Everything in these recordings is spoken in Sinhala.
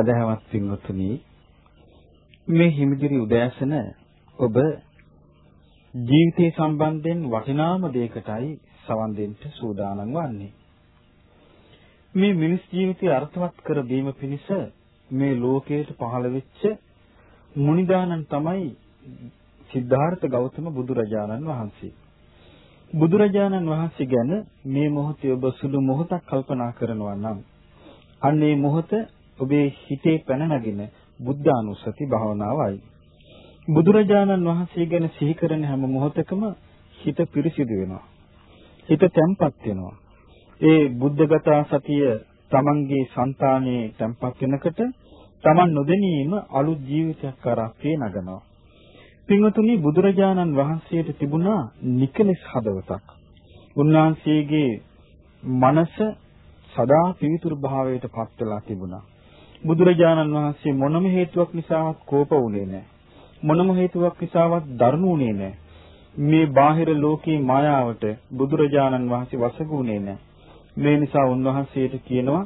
තෙරුවන් සරණයි සදහවත් පින්වතුනි මේ හිමිදිරි උදෑසන ඔබ ජීවිතය සම්බන්ධයෙන් වටිනාම දෙයකටයි සවන් දෙන්න සූදානම් වන්නේ. මේ මිනිස් ජීවිතය අර්ථවත් කර දීම පිණිස මේ ලෝකයට පහළ වෙච්ච මුනිදානන් තමයි සිද්ධාර්ථ ගෞතම බුදුරජාණන් වහන්සේ. බුදුරජාණන් වහන්සේ ගැන මේ මොහොතේ ඔබ සුළු මොහොතක් කල්පනා කරනවා නම් අන්න මේ මොහොත ඔබේ හිතේ පැන නගින බුද්ධානුස්සති භාවනාවයි. බුදුරජාණන් වහන්සේ ගැන සිහි කරන හැම මොහොතකම හිත පිරිසිදු වෙනවා. හිත තැම්පත් වෙනවා. ඒ බුද්ධගත සතිය තමන්ගේ సంతානයේ තැම්පත් වෙනකොට තමන් නොදැනීම අලුත් ජීවිතයක් කරා නගනවා. පින්වතුනි බුදුරජාණන් වහන්සේට තිබුණා නිකලස් හදවතක්. උන්වහන්සේගේ මනස සදා පිවිතුරු භාවයට පත් වෙලා තිබුණා. බුදුරජාණන් වහන්සේ මොනම හේතුවක් නිසාවත් කෝප වුණේ නැහැ. මොනම හේතුවක් නිසාවත් දරුණු වුණේ නැහැ. මේ බාහිර ලෝකේ මායාවට බුදුරජාණන් වහන්සේ වසඟුනේ නැහැ. මේ නිසා උන්වහන්සේට කියනවා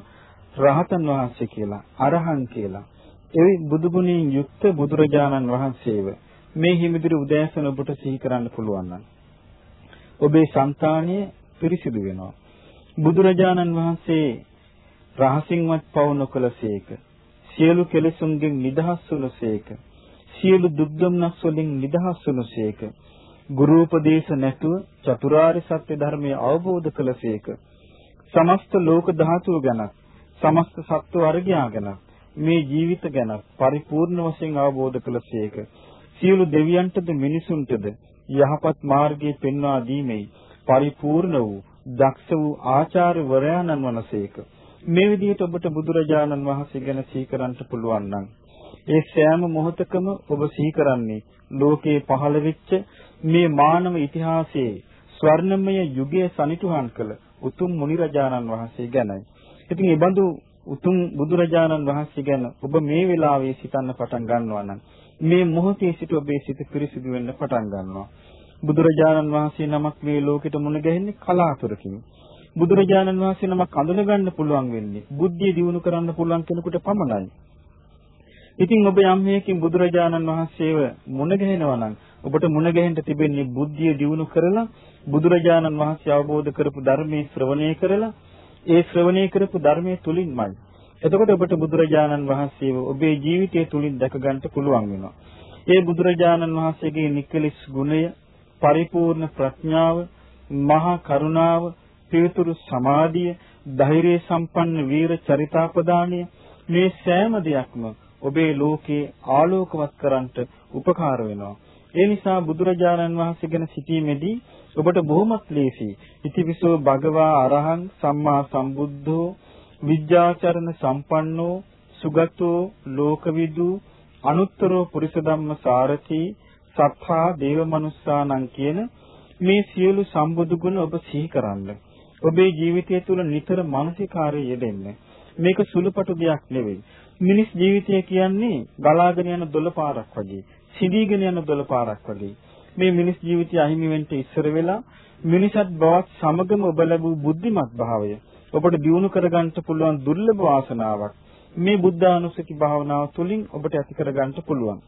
රහතන් වහන්සේ කියලා, අරහන් කියලා. ඒ බුදුගුණයෙන් යුක්ත බුදුරජාණන් වහන්සේව මේ හිමිදිරි උදෑසන ඔබට සිහි කරන්න පුළුවන් නම් ඔබේ సంతානය පිරිසිදු වෙනවා. බුදුරජාණන් වහන්සේ රහසින්වත් පව නොකලසේක. සියලු කෙලෙසුන්ගෙන් නිදහස් වුණසේක. සියලු දුක් දුම්නස් වලින් නිදහස් වුණසේක. ගුරු උපදේශ නැතුව චතුරාර්ය සත්‍ය ධර්මය අවබෝධ කළසේක. සමස්ත ලෝක ධාතුව ගැන සමස්ත සත්ව වර්ගයා ගැන මේ ජීවිත ගැන පරිපූර්ණ වශයෙන් අවබෝධ කළසේක. සියලු දෙවියන්ටද මිනිසුන්ටද යහපත් මාර්ගයේ පෙන්වා දීමේ පරිපූර්ණ වූ දක්ෂ වූ ආචාර්යවරයාණන් වහන්සේක මේ විදිහට ඔබට බුදුරජාණන් වහන්සේ ගැන සිහි කරන්න පුළුවන් නම් ඒ සෑම මොහොතකම ඔබ සිහි කරන්නේ ලෝකේ පහළ වෙච්ච මේ මානව ඉතිහාසයේ ස්වර්ණමය යුගයේ සනිටුහන් කළ උතුම් මුනි රජාණන් වහන්සේ ගැනයි. ඉතින් මේ බඳු උතුම් බුදුරජාණන් වහන්සේ ගැන ඔබ මේ වෙලාවේ සිතන්න පටන් ගන්නවා නම් මේ මොහොතේ සිට ඔබේ සිත පිරිසිදු වෙන්න පටන් ගන්නවා. බුදුරජාණන් වහන්සේ නමක් මේ ලෝකෙට මුණ ගැහෙන්නේ කලාතුරකින්. බුදුරජාණන් වහන්සේ නමක් අඳුන ගන්න පුළුවන් වෙන්නේ බුද්ධිය දියුණු කරන්න පුළුවන් කෙනෙකුට පමණයි. ඉතින් ඔබ යම් හේකින් බුදුරජාණන් වහන්සේව මුණ ගැහෙනවා නම් ඔබට මුණ ගැහෙන්න තිබෙන්නේ බුද්ධිය දියුණු කරලා බුදුරජාණන් වහන්සේ අවබෝධ කරපු ධර්මයේ ශ්‍රවණය කරලා ඒ ශ්‍රවණය කරපු ධර්මයේ තුලින්මයි එතකොට ඔබට බුදුරජාණන් වහන්සේව ඔබේ ජීවිතය තුලින් දැක ගන්න පුළුවන් වෙනවා. ඒ බුදුරජාණන් වහන්සේගේ නිකලස් ගුණය, පරිපූර්ණ ප්‍රඥාව, මහා කරුණාව, පිවිතුරු සමාධිය, ධෛර්ය සම්පන්න වීර චරිතාපදානය මේ සෑම දෙයක්ම ඔබේ ලෝකේ ආලෝකවත් කරන්නට උපකාර වෙනවා. ඒ නිසා බුදුරජාණන් වහන්සේ ගැන සිටීමේදී ඔබට බොහොමත් ලේසි. ඉතිවිසෝ භගවා අරහං සම්මා සම්බුද්ධෝ විද්‍යාචරණ සම්පන්නෝ සුගතෝ ලෝකවිදු අනුත්තරෝ පුරිස ධම්ම සාරති සත්තා දේව මනුස්සානං කියන මේ සියලු සම්බුදු ගුණ ඔබ සිහි කරන්න. ඔබේ ජීවිතය තුළ නිතර මානසිකාරය යෙදෙන්න. මේක සුළුපටු දෙයක් නෙවෙයි. මිනිස් ජීවිතය කියන්නේ ගලාගෙන යන දොළ පාරක් වගේ, සිඳීගෙන යන දොළ පාරක් වගේ. මේ මිනිස් ජීවිතය අහිමි වෙන්න ඉස්සර වෙලා මිනිසත් බවත් සමගම ඔබ ලැබූ බුද්ධිමත් භාවය ඔබට දියුණු කරගන්න පුළුවන් දුර්ලභ වාසනාවක් මේ බුද්ධානුස්සති භාවනාව තුළින් ඔබට ඇති කරගන්න පුළුවන්.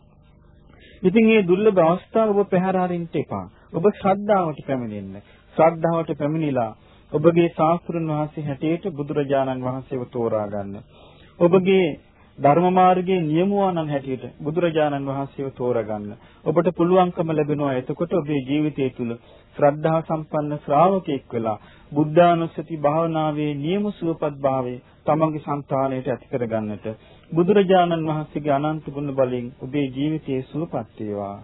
ඉතින් මේ දුර්ලභ අවස්ථාව ඔබ පැහැර හරින්න එපා. ඔබ ශ්‍රද්ධාවට පැමිණෙන්න. ශ්‍රද්ධාවට පැමිණිලා ඔබගේ ශාස්ත්‍රඥ වහන්සේ හැටියට බුදුරජාණන් වහන්සේව තෝරා ගන්න. ඔබගේ ධර්ම මාර්ගයේ නියමුවානන් හැටියට බුදුරජාණන් වහන්සේව තෝරගන්න. ඔබට පුළුවන්කම ලැබෙනවා එතකොට ඔබේ ජීවිතය තුළ ශ්‍රද්ධා සම්පන්න ශ්‍රාවකෙක් වෙලා බුද්ධානුස්සති භාවනාවේ නියම සුවපත් භාවයේ තමන්ගේ సంతාණයට ඇති කරගන්නට බුදුරජාණන් වහන්සේගේ අනන්ත ගුණ බලයෙන් ඔබේ ජීවිතයේ සුවපත් වේවා